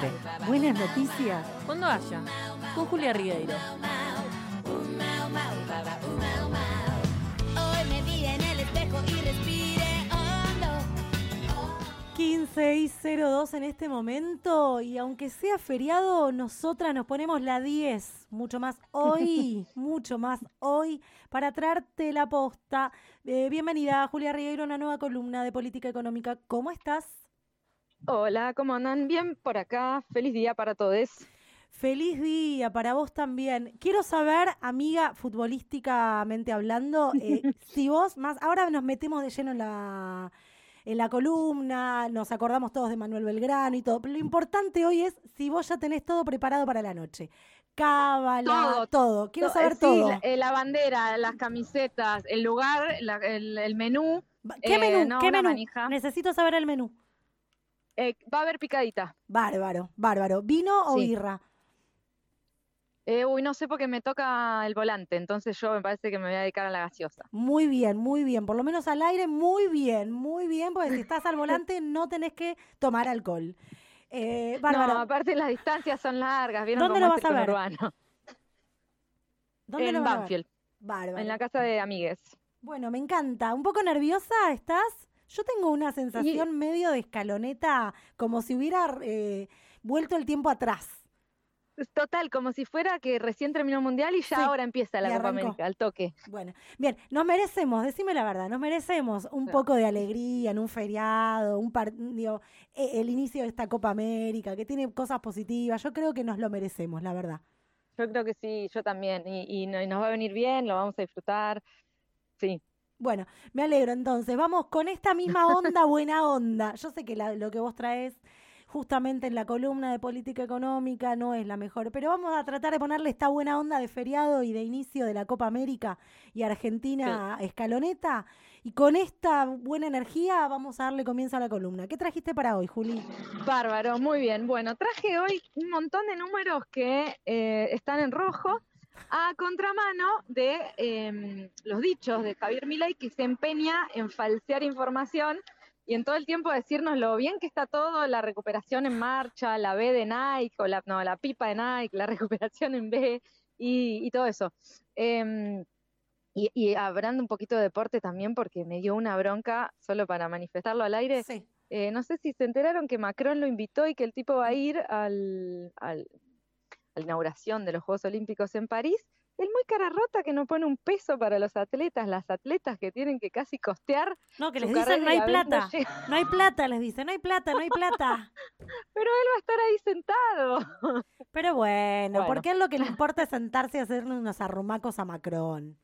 siempre. Buenas noticias. Cuando haya. Con Julia Rigueiro. Hoy me vi en el espejo y respiré hondo. 15 y 02 en este momento y aunque sea feriado, nosotras nos ponemos la 10, mucho más hoy, mucho más hoy, para traerte la posta. Eh, bienvenida, Julia Rigueiro, a una nueva columna de política económica. ¿Cómo estás? Hola, ¿cómo andan? Bien por acá. Feliz día para todos. Feliz día para vos también. Quiero saber, amiga, futbolísticamente hablando, eh, si vos más, ahora nos metemos de lleno en la, en la columna, nos acordamos todos de Manuel Belgrano y todo, pero lo importante hoy es si vos ya tenés todo preparado para la noche. Cábala, todo. Quiero To- saber eh, sí, todo. La, eh, la bandera, las camisetas, el lugar, la- el, el menú. ¿Qué eh, menú? no, ¿Qué menú? manija. Necesito saber el menú. Eh, va a haber picadita. Bárbaro, bárbaro. ¿Vino o Sí. birra? Eh, uy, no sé porque me toca el volante, entonces yo me parece que me voy a dedicar a la gaseosa. Muy bien, muy bien. Por lo menos al aire, muy bien, muy bien, porque si estás al volante no tenés que tomar alcohol. Eh, bárbaro. No, aparte las distancias son largas, ¿vieron ¿Dónde cómo lo vas a ver? ¿Dónde en lo a ver? Banfield, Bárbaro. en la casa de amigues. Bueno, me encanta. ¿Un poco nerviosa estás? Yo tengo una sensación medio de escaloneta, como si hubiera eh, vuelto el tiempo atrás. Total, como si fuera que recién terminó el mundial y ya Sí, ahora empieza la Copa. América, al toque. Bueno, bien, nos merecemos, decime la verdad, nos merecemos un poco de alegría en un feriado, un par- digo, eh, el inicio de esta Copa América, que tiene cosas positivas. Yo creo que nos lo merecemos, la verdad. Yo creo que sí, yo también. Y, y no- y nos va a venir bien, lo vamos a disfrutar. Sí. Bueno, me alegro entonces. Vamos con esta misma onda, buena onda. Yo sé que la- lo que vos traes justamente en la columna de política económica no es la mejor, pero vamos a tratar de ponerle esta buena onda de feriado y de inicio de la Copa América y Argentina escaloneta. Y con esta buena energía vamos a darle comienzo a la columna. ¿Qué trajiste para hoy, Juli? Bárbaro, muy bien. Bueno, traje hoy un montón de números que eh, están en rojo a contramano de em, los dichos de Javier Milei que se empeña en falsear información y en todo el tiempo decirnos lo bien que está todo, la recuperación en marcha, la B de Nike, o la, no, la pipa de Nike, la recuperación en B y, y todo eso. Em, y, y hablando un poquito de deporte también, porque me dio una bronca solo para manifestarlo al aire. Sí. Eh, no sé si se enteraron que Macron lo invitó y que el tipo va a ir al, la inauguración de los Juegos Olímpicos en París. Él muy cara rota que no pone un peso para los atletas, las atletas que tienen que casi costear. No, que les dicen no hay no plata. No hay plata, les dicen, no hay plata, no hay plata. Pero él va a estar ahí sentado. Pero bueno, Bueno. porque él lo que le importa es sentarse y hacerle unos arrumacos a Macron.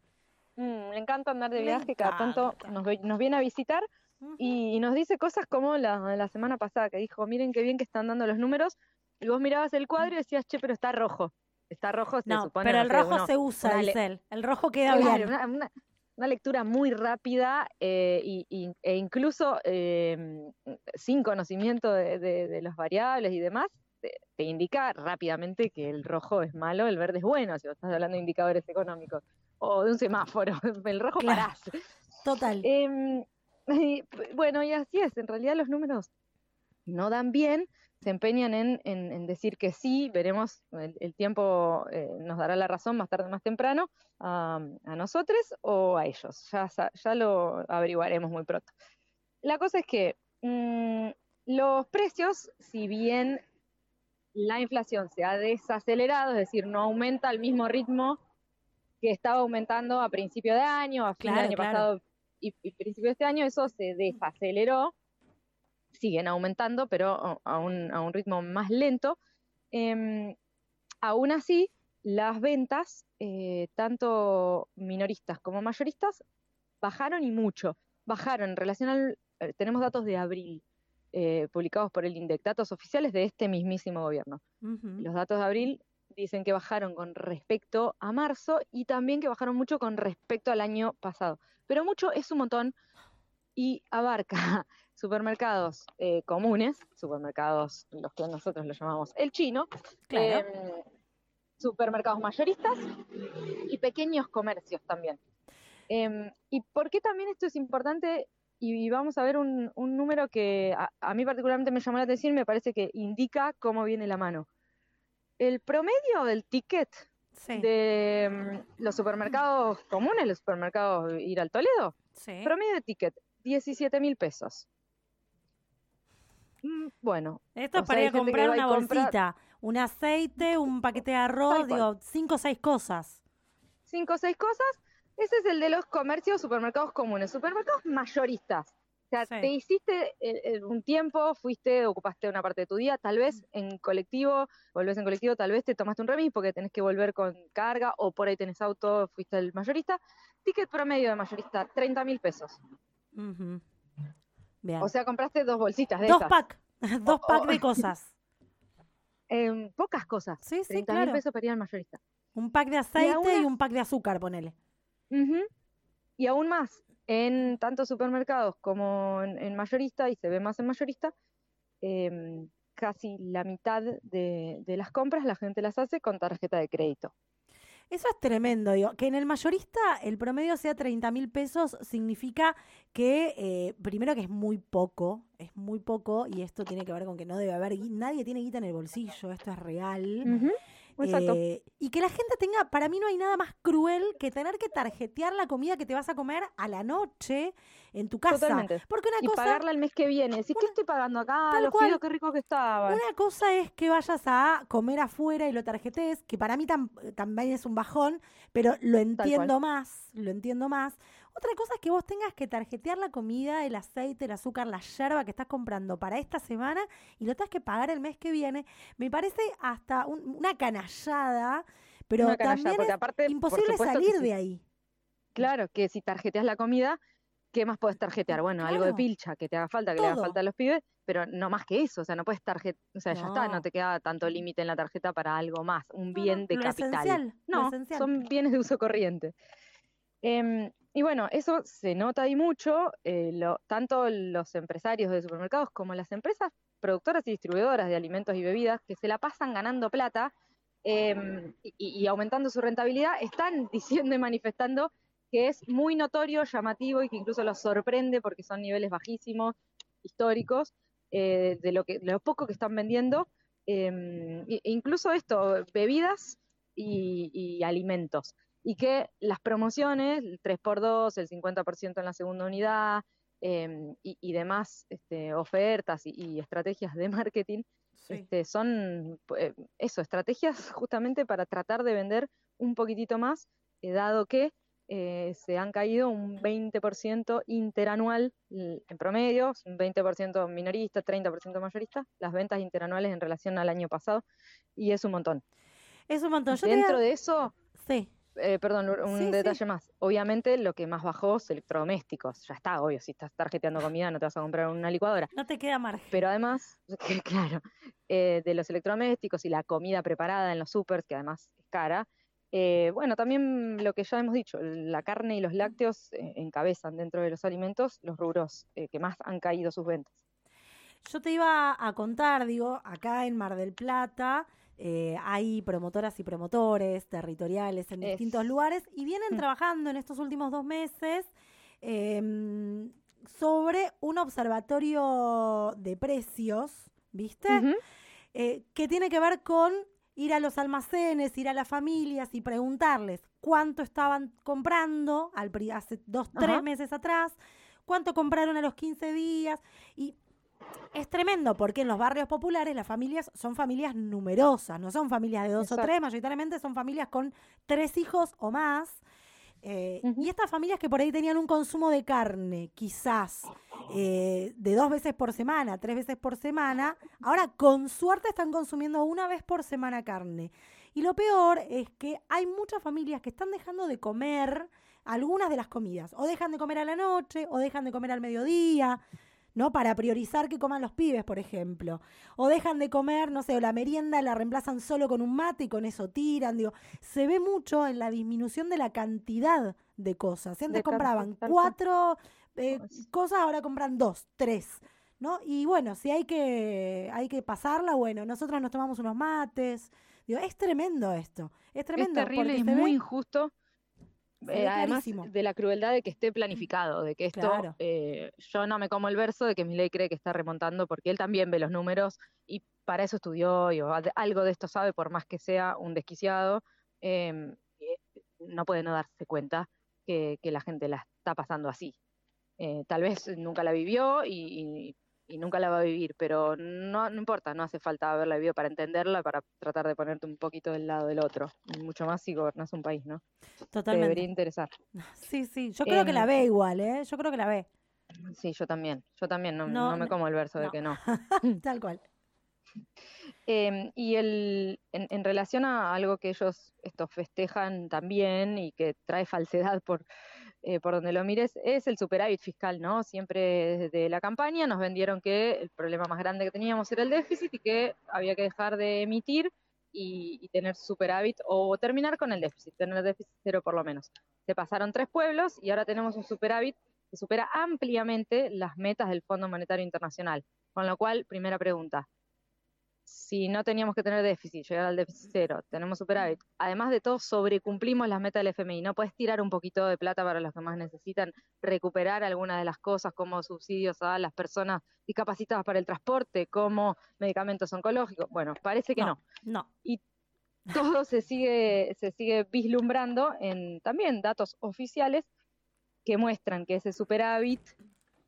Mm, le encanta andar de viaje, cada tanto nos, viene a visitar y nos dice cosas como la, la semana pasada que dijo, miren qué bien que están dando los números. Y vos mirabas el cuadro y decías, che, pero está rojo. Está rojo, se No, supone. pero no el sé, rojo uno- se usa, dice él. El rojo queda Claro, bien. una, una- una lectura muy rápida eh, y, y- e incluso eh, sin conocimiento de, de- de las variables y demás, te, te indica rápidamente que el rojo es malo, el verde es bueno, si vos estás hablando de indicadores económicos, o de un semáforo, el rojo Claro. parás. Total. Em, y, bueno, y así es, en realidad los números no dan bien, se empeñan en, en- en decir que sí, veremos, el, el tiempo eh, nos dará la razón más tarde o más temprano a, a nosotros o a ellos, ya, ya lo averiguaremos muy pronto. La cosa es que mm, los precios, si bien la inflación se ha desacelerado, es decir, no aumenta al mismo ritmo que estaba aumentando a principio de año, a fin Claro, del año claro. pasado y, y principio de este año, eso se desaceleró, siguen aumentando, pero a, un, a un ritmo más lento. Em, aún así, las ventas, eh, tanto minoristas como mayoristas, bajaron y mucho. Bajaron en relación al... eh, tenemos datos de abril eh, publicados por el INDEC, datos oficiales de este mismísimo gobierno. Los datos de abril dicen que bajaron con respecto a marzo y también que bajaron mucho con respecto al año pasado. Pero mucho es un montón y abarca supermercados eh, comunes, supermercados los que nosotros los llamamos el chino, Claro. em, supermercados mayoristas y pequeños comercios también. Em, ¿Y por qué también esto es importante y vamos a ver un, un número que a, a mí particularmente me llamó la atención y me parece que indica cómo viene la mano. El promedio del ticket Sí, de mm, los supermercados comunes, los supermercados ir al Toledo, sí. promedio de ticket, 17 mil pesos. Mm, Bueno, Esto es para ir a comprar una bolsita, un aceite, un paquete de arroz, digo, cinco o seis cosas. cinco o seis cosas. Ese es el de los comercios, supermercados comunes, supermercados mayoristas. O sea, Sí. te hiciste eh, un tiempo, fuiste, ocupaste una parte de tu día, tal vez en colectivo, volvés en colectivo, tal vez te tomaste un remis porque tenés que volver con carga, o por ahí tenés auto, fuiste el mayorista. Ticket promedio de mayorista, 30 mil pesos. Bien. O sea, compraste dos bolsitas de dos esas. pack, dos O- pack de cosas. Em, pocas cosas. Sí, sí, 30 mil claro. pesos para ir al mayorista. Un pack de aceite y, un pack de azúcar, ponele. Y aún más, en tanto supermercados como en, en mayorista, y se ve más en mayorista, em, casi la mitad de, de las compras la gente las hace con tarjeta de crédito. Eso es tremendo, digo. Que en el mayorista el promedio sea 30 mil pesos significa que, eh, primero que es muy poco, es muy poco, y esto tiene que ver con que no debe haber, nadie tiene guita en el bolsillo, esto es real. Ujú, Exacto. Eh, y que la gente tenga, para mí no hay nada más cruel que tener que tarjetear la comida que te vas a comer a la noche en tu casa. Totalmente. Porque una y cosa, pagarla el mes que viene. Decís, ¿qué Una- estoy pagando acá? tal Los cual. fideos, qué rico que estaban. una cosa es que vayas a comer afuera y lo tarjetes, que para mí tam- también es un bajón, pero lo entiendo más, lo entiendo más. Otra cosa es que vos tengas que tarjetear la comida, el aceite, el azúcar, la yerba que estás comprando para esta semana y lo tengas que pagar el mes que viene. Me parece hasta un- una canallada, pero Una también es aparte, imposible salir si- de ahí. Claro, que si tarjeteas la comida, ¿qué más puedes tarjetear? Bueno, algo de pilcha que te haga falta, que le haga falta a los pibes, pero no más que eso, o sea, no puedes tarjetar, o sea, ya está, No. no te queda tanto límite en la tarjeta para algo más, un No, no, bien de capital. esencial, No, esencial. son bienes de uso corriente. Em, y bueno, eso se nota ahí mucho, eh, tanto los empresarios de supermercados como las empresas productoras y distribuidoras de alimentos y bebidas que se la pasan ganando plata em, y, y aumentando su rentabilidad, están diciendo y manifestando que es muy notorio, llamativo y que incluso los sorprende porque son niveles bajísimos, históricos, eh, de lo que, de lo poco que están vendiendo, em, e- incluso esto, bebidas y, y alimentos. Y que las promociones, el 3x2, el 50% en la segunda unidad em, y, y demás este, ofertas y, y estrategias de marketing este, son eh, eso, estrategias justamente para tratar de vender un poquitito más, eh, dado que eh, se han caído un 20% interanual en promedio, un 20% minorista, 30% mayorista, las ventas interanuales en relación al año pasado, y es un montón. Es un montón. Yo Dentro de eso, Sí, eh, perdón, un Sí, sí. detalle más. Obviamente lo que más bajó es electrodomésticos. Ya está, obvio, si estás tarjeteando comida no te vas a comprar una licuadora. no te queda margen. Pero además, claro, eh, de los electrodomésticos y la comida preparada en los supers, que además es cara, eh, bueno, también lo que ya hemos dicho, la carne y los lácteos encabezan dentro de los alimentos los rubros que más han caído sus ventas. Yo te iba a contar, digo, acá en Mar del Plata eh, hay promotoras y promotores territoriales en Es- distintos lugares y vienen Mm. trabajando en estos últimos dos meses em, sobre un observatorio de precios, ¿viste? Eh, que tiene que ver con ir a los almacenes, ir a las familias y preguntarles cuánto estaban comprando al hace dos, tres meses atrás, cuánto compraron a los 15 días. Y es tremendo porque en los barrios populares las familias son familias numerosas, no son familias de dos o tres, mayoritariamente son familias con tres hijos o más. Eh. Y estas familias que por ahí tenían un consumo de carne, quizás eh, de dos veces por semana, tres veces por semana, ahora con suerte están consumiendo una vez por semana carne. Y lo peor es que hay muchas familias que están dejando de comer algunas de las comidas, o dejan de comer a la noche, o dejan de comer al mediodía, ¿no? Para priorizar que coman los pibes, por ejemplo. O dejan de comer, no sé, o la merienda la reemplazan solo con un mate y con eso tiran. Digo, se ve mucho en la disminución de la cantidad de cosas. Antes De compraban cuatro eh, cosas, ahora compran dos, tres. ¿No? Y bueno, si hay que, hay que pasarla, bueno, nosotros nos tomamos unos mates. Digo, es tremendo esto. Es tremendo. es terrible y muy ve- injusto Eh, además de la crueldad de que esté planificado, de que esto, Claro. eh, yo no me como el verso de que Milei cree que está remontando porque él también ve los números y para eso estudió y o algo de esto sabe, por más que sea un desquiciado, em, eh, no puede no darse cuenta que, que la gente la está pasando así. Eh, tal vez nunca la vivió y, y- y nunca la va a vivir, pero no, no importa, no hace falta haberla vivido para entenderla, para tratar de ponerte un poquito del lado del otro, y mucho más si gobernás un país, ¿no? Te Totalmente. debería interesar. Sí, sí. Yo creo que la Em, ve igual, ¿eh? Yo creo que la ve. Sí, yo también, yo también, no, No, no me como el verso de que no. Tal cual. Em, y el, en, en relación a algo que ellos esto, festejan también y que trae falsedad por, eh, por donde lo mires, es el superávit fiscal, ¿no? Siempre desde la campaña nos vendieron que el problema más grande que teníamos era el déficit y que había que dejar de emitir y, tener superávit o terminar con el déficit, tener déficit cero por lo menos. Se pasaron tres pueblos y ahora tenemos un superávit que supera ampliamente las metas del Fondo Monetario Internacional. Con lo cual, primera pregunta, si no teníamos que tener déficit, llegar al déficit cero, tenemos superávit, además de todo, sobrecumplimos las metas del FMI. No puedes tirar un poquito de plata para los que más necesitan, recuperar algunas de las cosas como subsidios a las personas discapacitadas para el transporte, como medicamentos oncológicos. Bueno, parece que no. No. Todo se sigue, se sigue vislumbrando en también datos oficiales que muestran que ese superávit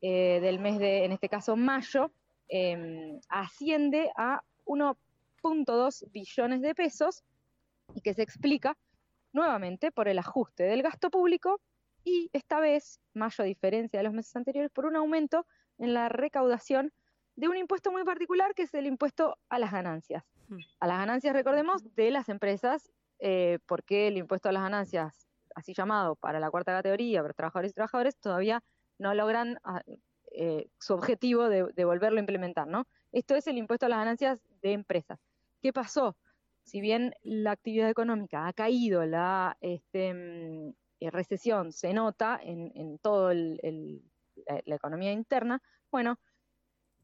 eh, del mes de, en este caso mayo, eh, asciende a 1.2 billones de pesos y que se explica nuevamente por el ajuste del gasto público y esta vez, mayo a diferencia de los meses anteriores, por un aumento en la recaudación de un impuesto muy particular que es el impuesto a las ganancias. Hmm. A las ganancias, recordemos, de las empresas, eh, porque el impuesto a las ganancias, así llamado para la cuarta categoría, para trabajadores y trabajadores, todavía no logran ah, eh, su objetivo de, de volverlo a implementar, ¿no? Esto es el impuesto a las ganancias de empresas. ¿Qué pasó? Si bien la actividad económica ha caído, la este, mm, eh, recesión se nota en, en el- la, economía interna, bueno,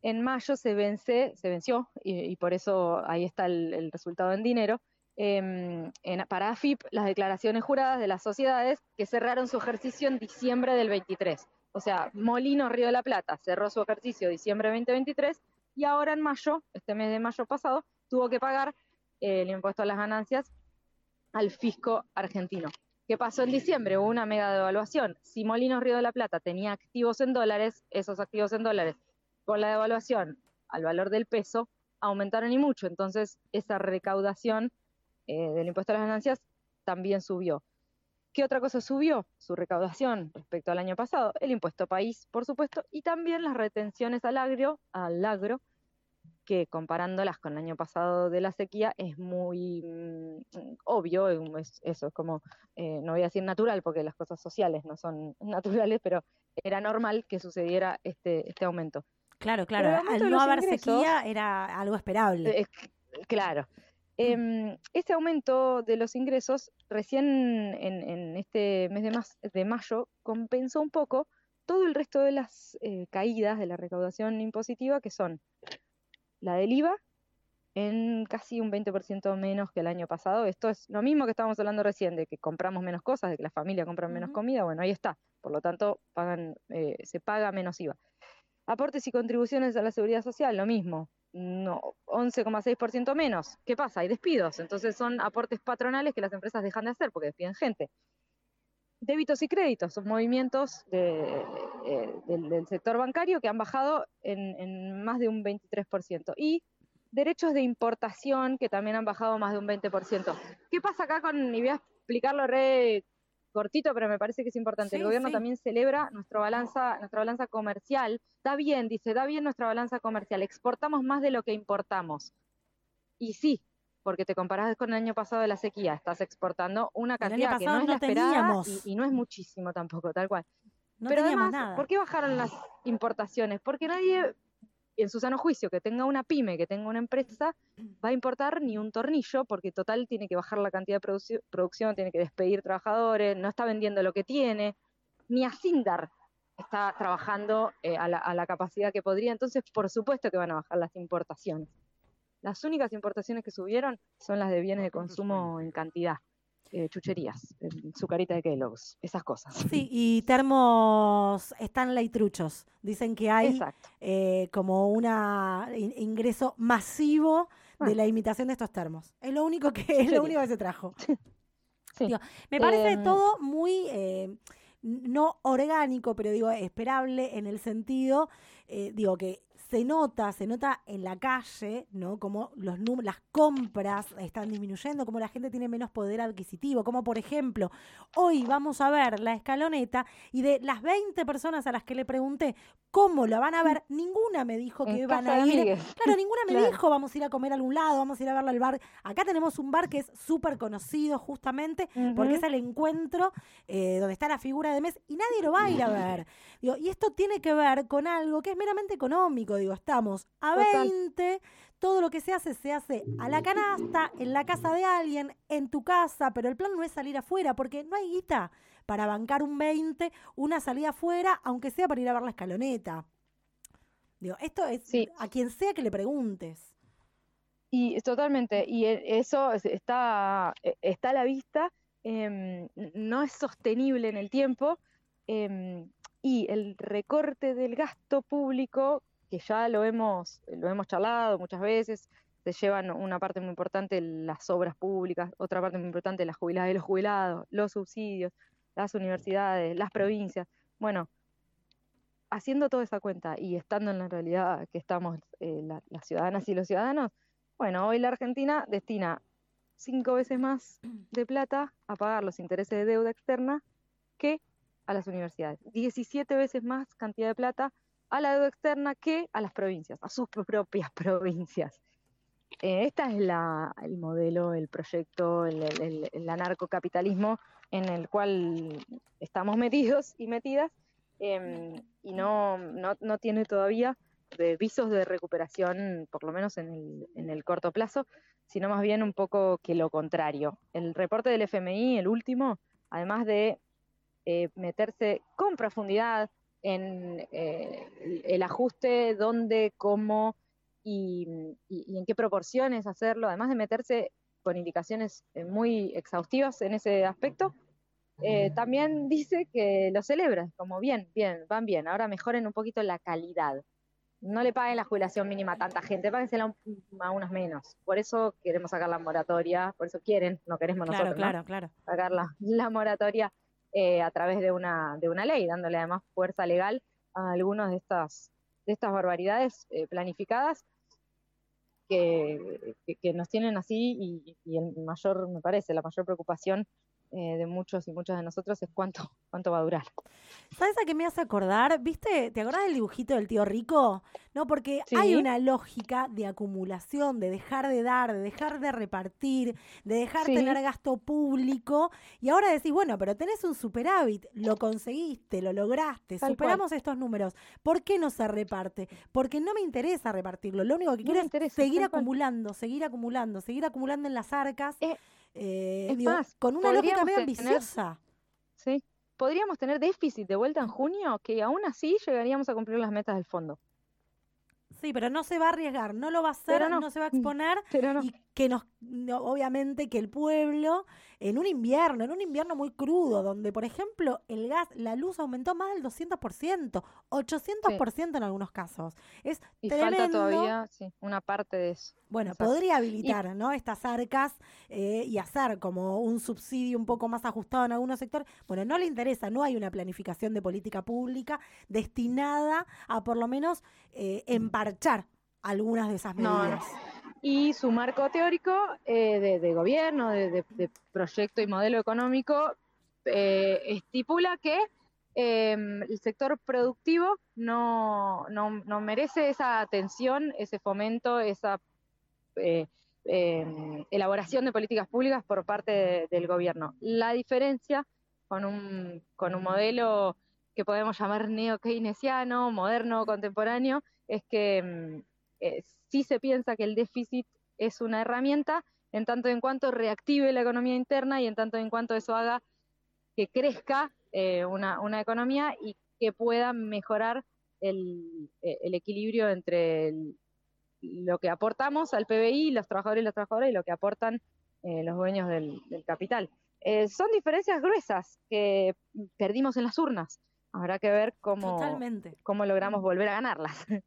en mayo se vence, se venció, y, por eso ahí está el, el resultado en dinero, em, en- para AFIP las declaraciones juradas de las sociedades que cerraron su ejercicio en diciembre del 23. O sea, Molino Río de la Plata cerró su ejercicio diciembre 2023 y ahora en mayo, este mes de mayo pasado, tuvo que pagar eh, el impuesto a las ganancias al fisco argentino. ¿Qué pasó en diciembre? Hubo una mega devaluación. Si Molinos Río de la Plata tenía activos en dólares, esos activos en dólares, con la devaluación al valor del peso, aumentaron y mucho. Entonces, esa recaudación eh, del impuesto a las ganancias también subió. ¿Qué otra cosa subió? Su recaudación respecto al año pasado, el impuesto país, por supuesto, y también las retenciones al agro, al agro que comparándolas con el año pasado de la sequía es muy mm, obvio, es- eso es como, eh, no voy a decir natural porque las cosas sociales no son naturales, pero era normal que sucediera este, este aumento. Claro, claro. Al no haber ingresos- sequía era algo esperable. Eh, claro. Este aumento de los ingresos recién en, en este mes de, mayo compensó un poco todo el resto de las eh, caídas de la recaudación impositiva, que son la del IVA en casi un 20% menos que el año pasado. Esto es lo mismo que estábamos hablando recién, de que compramos menos cosas, de que la familia compra menos comida. Bueno, ahí está. Por lo tanto, pagan, eh, se paga menos IVA. Aportes y contribuciones a la seguridad social, lo mismo. No, 11,6% menos. ¿Qué pasa? Hay despidos. Entonces son aportes patronales que las empresas dejan de hacer porque despiden gente. Débitos y créditos son movimientos eh, del, del sector bancario que han bajado en, en más de un 23%. Y derechos de importación que también han bajado más de un 20%. ¿Qué pasa acá con, y voy a explicarlo re cortito, pero me parece que es importante. el gobierno sí. también celebra nuestra balanza, nuestra balanza comercial. Da bien, dice, da bien nuestra balanza comercial. Exportamos más de lo que importamos. Y sí, porque te comparás con el año pasado de la sequía, estás exportando una cantidad que no es la esperada y, y no es muchísimo tampoco, tal cual. no Pero además, nada. ¿por qué bajaron las importaciones? Porque nadie, en su sano juicio, que tenga una pyme, que tenga una empresa, va a importar ni un tornillo, porque total tiene que bajar la cantidad de producción, tiene que despedir trabajadores, no está vendiendo lo que tiene, ni a Sindar está trabajando eh, a, la, a la capacidad que podría, entonces por supuesto que van a bajar las importaciones. Las únicas importaciones que subieron son las de bienes de consumo en cantidad. Eh, chucherías, eh, sucarita de Kellogg's, esas cosas. Sí, y termos Stanley truchos. Dicen que hay eh, como un ingreso masivo de Ah. la imitación de estos termos. Es lo único que, es lo único que se trajo. Sí. Digo, me parece Em, todo muy, eh, no orgánico, pero digo, esperable en el sentido, eh, digo, que se nota, se nota en la calle, ¿no? Como los las compras están disminuyendo, como la gente tiene menos poder adquisitivo, como por ejemplo, hoy vamos a ver la escaloneta y de las 20 personas a las que le pregunté cómo la van a ver, ninguna me dijo que iban a ir. Claro, ninguna me Claro. dijo vamos a ir a comer a algún lado, vamos a ir a verla al bar. Acá tenemos un bar que es súper conocido justamente porque es el encuentro eh, donde está la figura de mes y nadie lo va a ir a ver. Digo, y esto tiene que ver con algo que es meramente económico. Digo, estamos a Total. 20, todo lo que se hace se hace a la canasta, en la casa de alguien, en tu casa, pero el plan no es salir afuera porque no hay guita para bancar un 20, una salida afuera, aunque sea para ir a ver la escaloneta. Digo, esto es Sí. a quien sea que le preguntes. Y totalmente, y e- eso es- está, e- está a la vista, em, no es sostenible en el tiempo, em, y el recorte del gasto público, que ya lo hemos, lo hemos charlado muchas veces, se llevan una parte muy importante las obras públicas, otra parte muy importante las jubiladas y los jubilados, los subsidios, las universidades, las provincias. Bueno, haciendo toda esa cuenta y estando en la realidad que estamos eh, la- las ciudadanas y los ciudadanos, bueno, hoy la Argentina destina cinco veces más de plata a pagar los intereses de deuda externa que a las universidades. 17 veces más cantidad de plata a la deuda externa que a las provincias, a sus propias provincias. Eh, esta es la, el modelo, el proyecto, el- el anarcocapitalismo en el cual estamos metidos y metidas em, y no, no, no tiene todavía de visos de recuperación, por lo menos en el, en el corto plazo, sino más bien un poco que lo contrario. El reporte del FMI, el último, además de eh, meterse con profundidad en eh, el- ajuste, dónde, cómo y, y- y en qué proporciones hacerlo, además de meterse con indicaciones eh, muy exhaustivas en ese aspecto, eh, también dice que lo celebra, como bien, bien, van bien, ahora mejoren un poquito la calidad. No le paguen la jubilación mínima a tanta gente, páguensela un- a unos menos. Por eso queremos sacar la moratoria, por eso quieren, no queremos Claro, nosotros, ¿no? claro, claro. sacar la, la moratoria eh, a través de una, de una ley, dándole además fuerza legal a algunas de estas, de estas barbaridades eh, planificadas que, que- que nos tienen así y, y el mayor, me parece, la mayor preocupación eh, de muchos y muchas de nosotros es cuánto, cuánto va a durar. ¿Sabes a qué me hace acordar? ¿Viste? ¿Te acordás del dibujito del tío rico? No, porque hay una lógica de acumulación, de dejar de dar, de dejar de repartir, de dejar Sí. tener gasto público. Y ahora decís, bueno, pero tenés un superávit, lo conseguiste, lo lograste, Tal cual. superamos estos números. ¿Por qué no se reparte? Porque no me interesa repartirlo. Lo único que No quiero es interesa, seguir cual. acumulando, seguir acumulando, seguir acumulando en las arcas. Eh, eh, es digo, más, con una lógica medio tener- ambiciosa. ¿sí? Podríamos tener déficit de vuelta en junio, que aún así llegaríamos a cumplir las metas del fondo. Sí, pero no se va a arriesgar, no lo va a hacer, no. no. se va a exponer Pero no. y que nos, no, obviamente que el pueblo, en un invierno, en un invierno muy crudo, donde por ejemplo el gas, la luz aumentó más del 200%, 800% en algunos casos. Es Y tremendo. falta todavía sí, una parte de eso. Bueno, Exacto. podría habilitar ¿no? estas arcas eh, y hacer como un subsidio un poco más ajustado en algunos sectores. Bueno, no le interesa, no hay una planificación de política pública destinada a por lo menos eh, emparchar algunas de esas No, no. Y su marco teórico eh, de, gobierno, de, proyecto y modelo económico, eh, estipula que eh, el sector productivo no, no, no merece esa atención, ese fomento, esa eh, eh, elaboración de políticas públicas por parte de- del gobierno. La diferencia con un, con un modelo que podemos llamar neo-keynesiano, moderno, contemporáneo, es que mm, eh, sí se piensa que el déficit es una herramienta en tanto en cuanto reactive la economía interna y en tanto en cuanto eso haga que crezca eh, una, una economía y que pueda mejorar el, eh, el equilibrio entre el- lo que aportamos al PBI, los trabajadores y las trabajadoras, y lo que aportan eh, los dueños del, del capital. eh, son diferencias gruesas que perdimos en las urnas. Habrá que ver cómo, Totalmente. cómo logramos volver a ganarlas.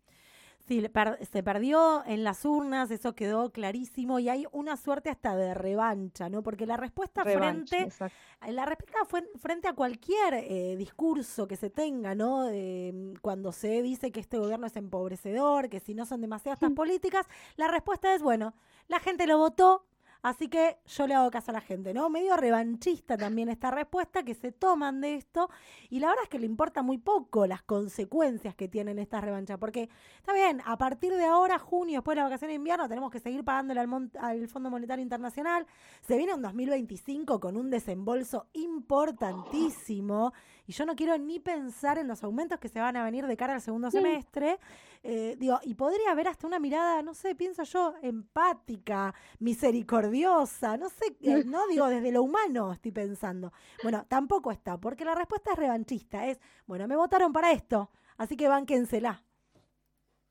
Sí, per- se perdió en las urnas, eso quedó clarísimo y hay una suerte hasta de revancha, ¿no? Porque la respuesta Revancha, frente exacto. La respuesta fue frente a cualquier eh, discurso que se tenga, ¿no? Eh, cuando se dice que este gobierno es empobrecedor, que si no son demasiadas estas políticas, la respuesta es, bueno, la gente lo votó, así que yo le hago caso a la gente, ¿no? Medio revanchista también esta respuesta que se toman de esto y la verdad es que le importa muy poco las consecuencias que tienen estas revanchas, porque está bien, a partir de ahora, junio, después de la vacación de invierno, tenemos que seguir pagándole al, Fondo Monetario Internacional, se viene un 2025 con un desembolso importantísimo y yo no quiero ni pensar en los aumentos que se van a venir de cara al segundo semestre. Eh, digo, y podría haber hasta una mirada, no sé, pienso yo, empática, misericordiosa, no sé, eh, no digo desde lo humano estoy pensando. Bueno, tampoco está, porque la respuesta es revanchista, es, bueno, me votaron para esto, así que bánquensela.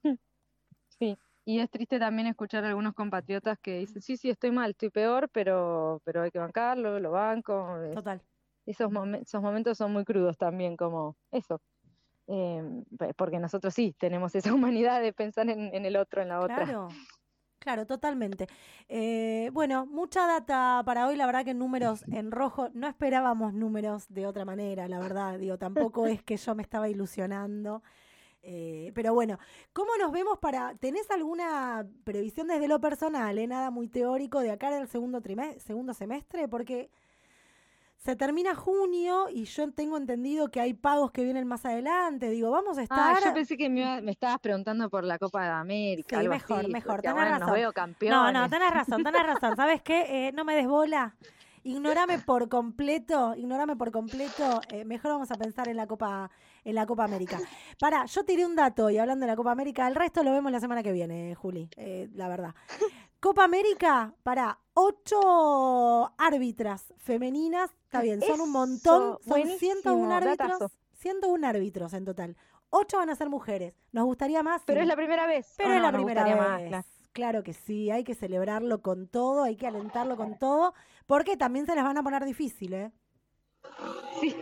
Sí, y es triste también escuchar a algunos compatriotas que dicen, sí, sí, estoy mal, estoy peor, pero, pero hay que bancarlo, lo banco. Es- Total. Esos, esos momentos son muy crudos también, como eso. Em, porque nosotros sí tenemos esa humanidad de pensar en, en el otro, en la otra. Claro, claro, totalmente. Eh, bueno, mucha data para hoy, la verdad que números en rojo, no esperábamos números de otra manera, la verdad, digo, tampoco es que yo me estaba ilusionando. eh, pero bueno, ¿cómo nos vemos para, tenés alguna previsión desde lo personal, eh, nada muy teórico de acá del segundo trimestre, segundo semestre? Porque se termina junio y yo tengo entendido que hay pagos que vienen más adelante, digo, vamos a Ah, estar... yo pensé que me, iba- me estabas preguntando por la Copa de América, Sí, algo mejor, así, mejor, tenés ahora nos razón. veo No, campeones. no, tenés razón, tenés razón. ¿Sabes qué? Eh, no me desbola. Ignorame por completo, ignorame por completo. eh, mejor vamos a pensar en la Copa, en la Copa América. Pará, yo tiré un dato y hablando de la Copa América, el resto lo vemos la semana que viene, Juli, eh, la verdad. Copa América, para ocho árbitras femeninas, está bien, son un montón, son 101 buenísimo, árbitros, datazo. 101 árbitros en total. Ocho van a ser mujeres. Nos gustaría más. Pero sí. es la primera vez. Pero ¿o es no? la primera vez. más, claro. Claro que sí, hay que celebrarlo con todo, hay que alentarlo con todo, porque también se las van a poner difíciles. Sí.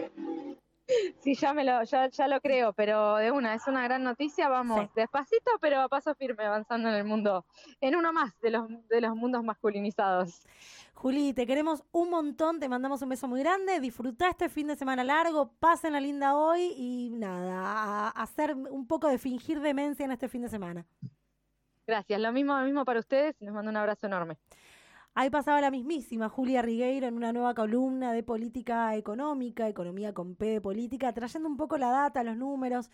Sí, ya me lo, ya, ya lo creo, pero de una, es una gran noticia, vamos, Sí. despacito, pero a paso firme, avanzando en el mundo, en uno más de los, de los mundos masculinizados. Juli, te queremos un montón, te mandamos un beso muy grande, disfrutá este fin de semana largo, pasen la linda hoy y nada, a, a hacer un poco de fingir demencia en este fin de semana. Gracias, lo mismo, lo mismo para ustedes, les mando un abrazo enorme. Ahí pasaba la mismísima Julia Rigueiro en una nueva columna de política económica, economía con P de política, trayendo un poco la data, los números.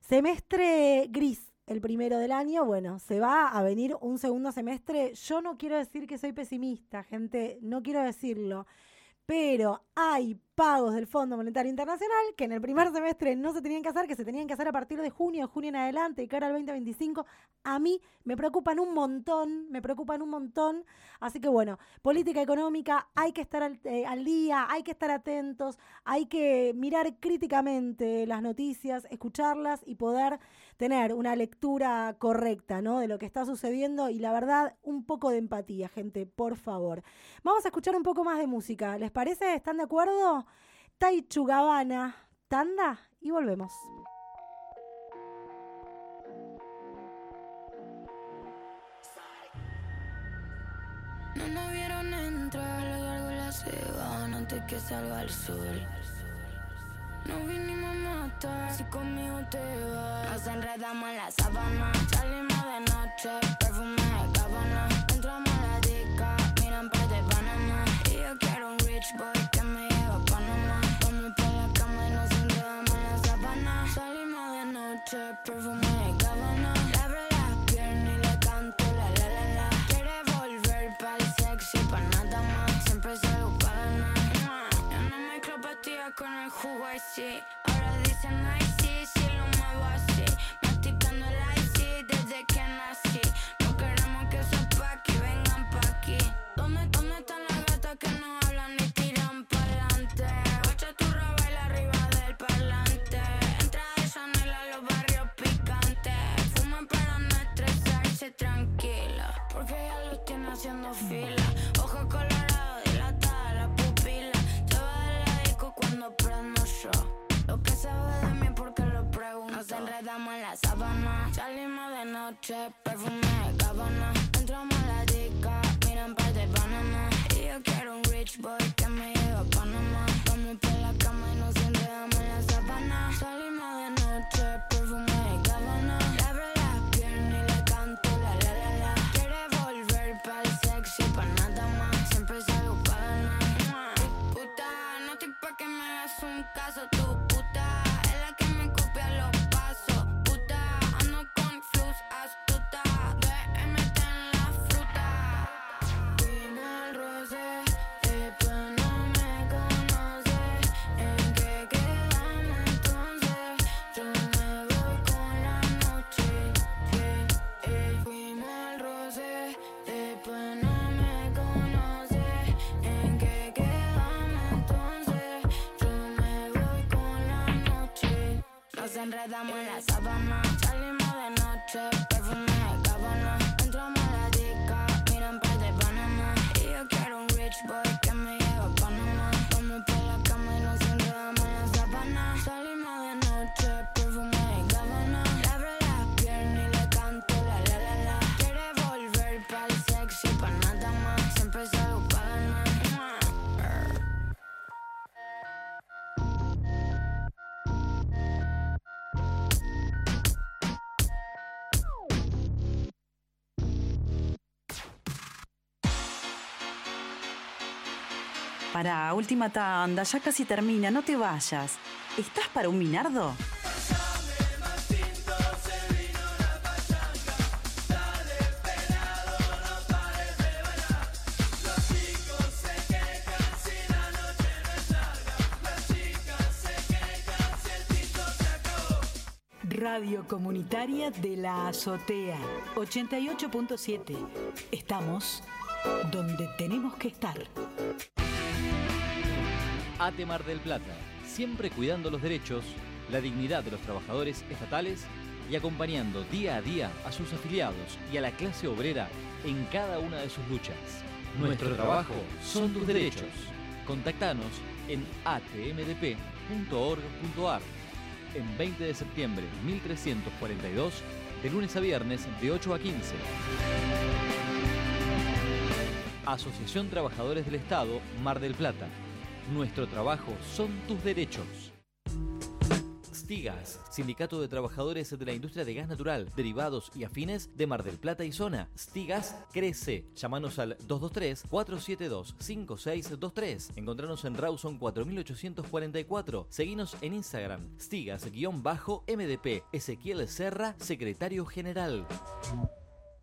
Semestre gris, el primero del año, bueno, se va a venir un segundo semestre. Yo no quiero decir que soy pesimista, gente, no quiero decirlo, pero hay pagos del Fondo Monetario Internacional que en el primer semestre no se tenían que hacer, que se tenían que hacer a partir de junio, junio en adelante y cara al 2025. A mí me preocupan un montón, me preocupan un montón. Así que bueno, política económica, hay que estar al, eh, al día, hay que estar atentos, hay que mirar críticamente las noticias, escucharlas y poder tener una lectura correcta, ¿no? De lo que está sucediendo y la verdad, un poco de empatía, gente, por favor. Vamos a escuchar un poco más de música, ¿les parece? ¿Están de acuerdo? Taichu Gabana, tanda y volvemos. No nos vieron entrar, van antes que salga el sol. No vinimos a matar, si conmigo te vas. Nos enredamos en la sábana, salimos de noche, perfume de cabana. Entramos a la disca, miran par de bananas. Y yo quiero un rich boy que me lleve a Panamá. Vamos por la cama y nos enredamos en la sábana. Salimos de noche, perfume el enredamos en la sabana, salimos de noche, Para última tanda, ya casi termina, no te vayas. ¿Estás para un minardo? Radio Comunitaria de la Azotea 88.7. Estamos donde tenemos que estar. ATE Mar del Plata, siempre cuidando los derechos, la dignidad de los trabajadores estatales y acompañando día a día a sus afiliados y a la clase obrera en cada una de sus luchas. Nuestro trabajo son tus derechos. Contactanos en atmdp.org.ar en 20 de septiembre 1342, de lunes a viernes de 8 a 15. Asociación Trabajadores del Estado, Mar del Plata. Nuestro trabajo son tus derechos. Stigas, Sindicato de Trabajadores de la Industria de Gas Natural, Derivados y Afines de Mar del Plata y Zona. Stigas crece. Llámanos al 223-472-5623. Encontranos en Rawson 4844. Seguinos en Instagram. Stigas-MDP. Ezequiel Serra, Secretario General.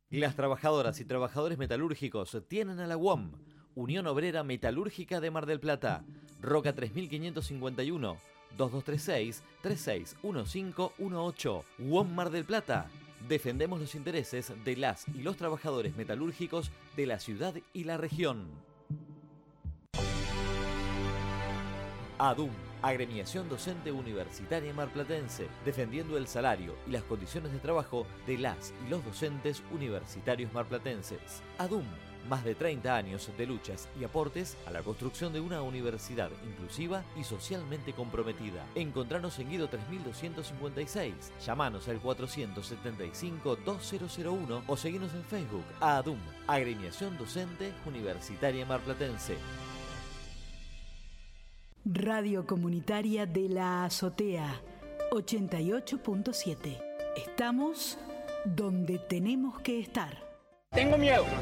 Las trabajadoras y trabajadores metalúrgicos tienen a la UOM. Unión Obrera Metalúrgica de Mar del Plata. Roca 3551. 2236-361518. UOM Mar del Plata. Defendemos los intereses de las y los trabajadores metalúrgicos de la ciudad y la región. ADUM, Agremiación Docente Universitaria Marplatense, defendiendo el salario y las condiciones de trabajo de las y los docentes universitarios marplatenses. ADUM, más de 30 años de luchas y aportes a la construcción de una universidad inclusiva y socialmente comprometida. Encontranos en Guido 3256, llamanos al 475-2001 o seguinos en Facebook ADUM, Agremiación Docente Universitaria Marplatense. Radio Comunitaria de la Azotea 88.7. Estamos donde tenemos que estar. Tengo miedo,